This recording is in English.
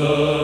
the